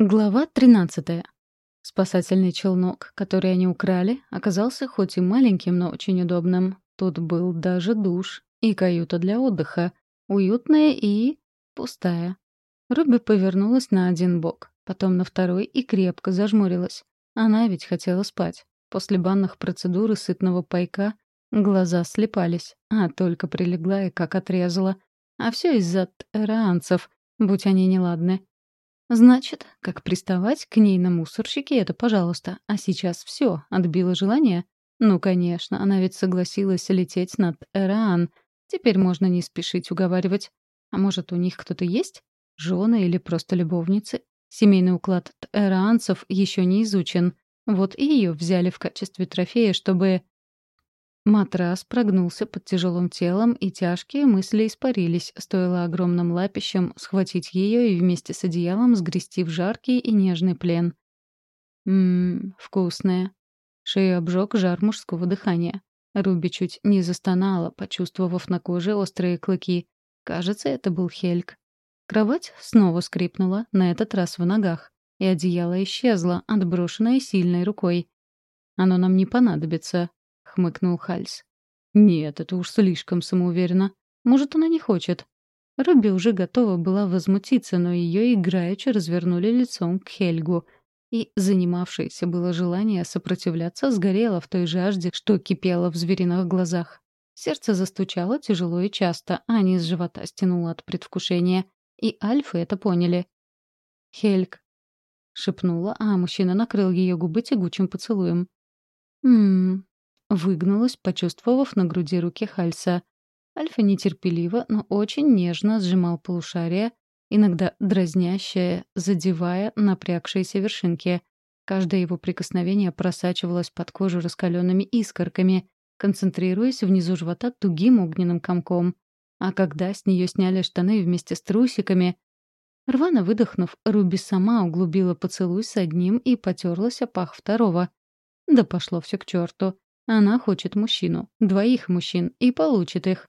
Глава 13. Спасательный челнок, который они украли, оказался хоть и маленьким, но очень удобным. Тут был даже душ и каюта для отдыха, уютная и пустая. Руби повернулась на один бок, потом на второй и крепко зажмурилась. Она ведь хотела спать. После банных процедур и сытного пайка глаза слепались, а только прилегла и как отрезала. А все из-за эраанцев, будь они неладны. Значит, как приставать к ней на мусорщике — это пожалуйста. А сейчас все, отбила желание? Ну, конечно, она ведь согласилась лететь над Эраан. Теперь можно не спешить уговаривать. А может, у них кто-то есть? Жены или просто любовницы? Семейный уклад эраанцев еще не изучен. Вот и ее взяли в качестве трофея, чтобы... Матрас прогнулся под тяжелым телом, и тяжкие мысли испарились, стоило огромным лапищем схватить ее и вместе с одеялом сгрести в жаркий и нежный плен. Ммм, вкусная. Шею обжег жар мужского дыхания. Руби чуть не застонала, почувствовав на коже острые клыки. Кажется, это был Хельк. Кровать снова скрипнула, на этот раз в ногах, и одеяло исчезло, отброшенное сильной рукой. «Оно нам не понадобится», — хмыкнул Хальс. «Нет, это уж слишком самоуверенно. Может, она не хочет». Руби уже готова была возмутиться, но ее играючи развернули лицом к Хельгу. И занимавшееся было желание сопротивляться сгорело в той жажде, что кипело в звериных глазах. Сердце застучало тяжело и часто, а низ живота стянуло от предвкушения. И альфы это поняли. «Хельг», — шепнула, а мужчина накрыл ее губы тягучим поцелуем. «Ммм, Выгнулась, почувствовав на груди руки Хальса. Альфа нетерпеливо, но очень нежно сжимал полушария, иногда дразнящее, задевая напрягшиеся вершинки. Каждое его прикосновение просачивалось под кожу раскаленными искорками, концентрируясь внизу живота тугим огненным комком. А когда с нее сняли штаны вместе с трусиками, рвано выдохнув, Руби сама углубила поцелуй с одним и потерлась о пах второго. Да пошло все к черту. Она хочет мужчину, двоих мужчин, и получит их.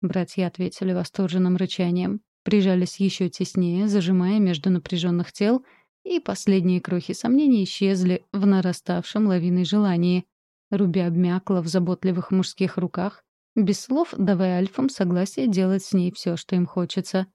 Братья ответили восторженным рычанием, прижались еще теснее, зажимая между напряженных тел, и последние крохи сомнений исчезли в нараставшем лавиной желании. Руби обмякла в заботливых мужских руках, без слов давая альфам согласие делать с ней все, что им хочется.